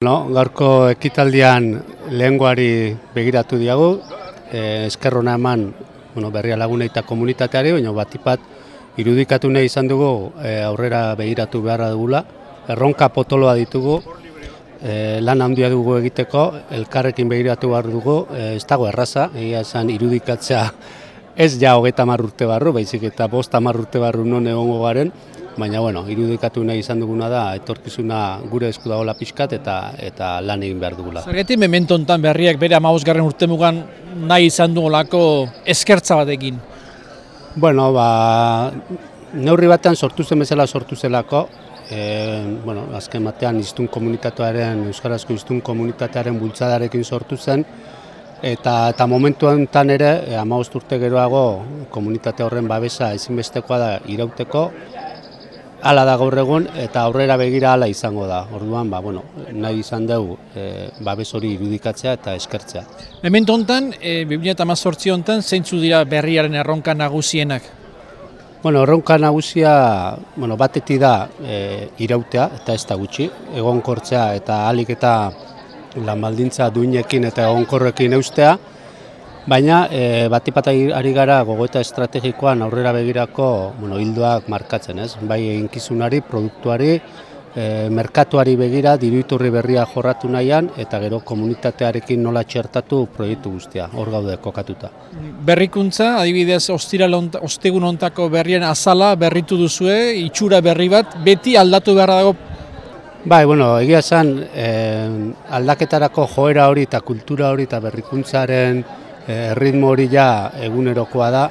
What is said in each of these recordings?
No, gaurko ekitaldian lehengoari begiratu diagu, e, eskerrona eman bueno, berria lagune eta komunitateari, baina batipat irudikatu nahi izan dugu e, aurrera begiratu beharra dugula. Erronka potoloa ditugu, e, lan handia dugu egiteko, elkarrekin begiratu behar dugu, e, ez dago erraza, egia esan irudikatzea ez ja hogeita urte barru, baizik eta bost urte barru non egongo garen, baina bueno, irudikatu nahi izan duguna da, etorkizuna gure esku dagoela pixkat eta eta lan egin behar dugula. Zergatik memento hontan berriak bere amabosgarren urtemugan nahi izan dugulako eskertza batekin? Bueno, ba, neurri batean sortu zen bezala sortu zelako, e, bueno, azken batean iztun komunitatearen, Euskarazko iztun komunitatearen bultzadarekin sortu zen, eta eta momentu honetan ere, e, urte geroago, komunitate horren babesa ezinbestekoa da irauteko, Hala da gaur egun eta aurrera begira hala izango da. Orduan, ba, bueno, nahi izan dugu e, babes hori irudikatzea eta eskertzea. Memento hontan, e, 2018 hontan zeintzu dira berriaren erronka nagusienak? Bueno, erronka nagusia, bueno, bateti da e, irautea eta ez da gutxi, egonkortzea eta alik eta lan baldintza duinekin eta egonkorrekin eustea, Baina, e, ari gara gogoeta estrategikoan aurrera begirako bueno, hildoak markatzen, ez? Bai eginkizunari, produktuari, e, merkatuari begira, diruiturri berria jorratu nahian, eta gero komunitatearekin nola txertatu proiektu guztia, hor gaude kokatuta. Berrikuntza, adibidez, ostira ostegun ontako berrien azala berritu duzue, itxura berri bat, beti aldatu beharra dago Bai, bueno, egia esan eh, aldaketarako joera hori eta kultura hori eta berrikuntzaren e, ritmo hori ja egunerokoa da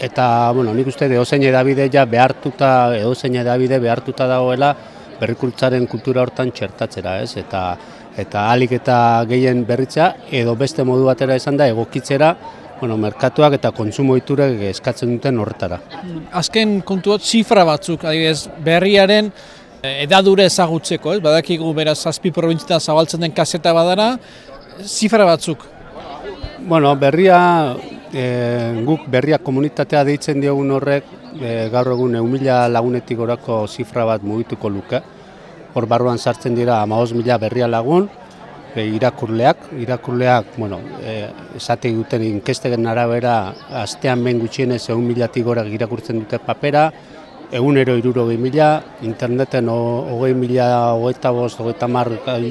eta bueno, nik uste de osein edabide ja behartuta edo zein edabide behartuta dagoela berrikultzaren kultura hortan txertatzera, ez? Eta eta alik eta gehien berritza edo beste modu batera izan da egokitzera Bueno, merkatuak eta kontsumo iturek eskatzen duten horretara. Azken kontuot zifra batzuk, adibidez, berriaren eh, edadure ezagutzeko, ez? Badakigu beraz zazpi probintzita zabaltzen den kaseta badara, zifra batzuk, Bueno, berria, e, guk berria komunitatea deitzen diogun horrek, e, gaur egun eumila lagunetik gorako zifra bat mugituko luke. Hor barruan sartzen dira amaoz mila berria lagun, e, irakurleak, irakurleak, bueno, e, esate duten inkestegen arabera, astean ben gutxienez egun milatik gora irakurtzen dute papera, egunero iruro mila, interneten hogei mila, hogeita bost, hogeita mar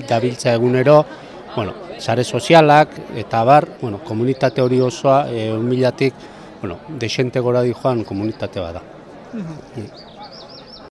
gabiltza egunero, bueno, sare sozialak eta bar, bueno, komunitate hori osoa, e, milatik, bueno, desente gora di joan komunitate bada. Mm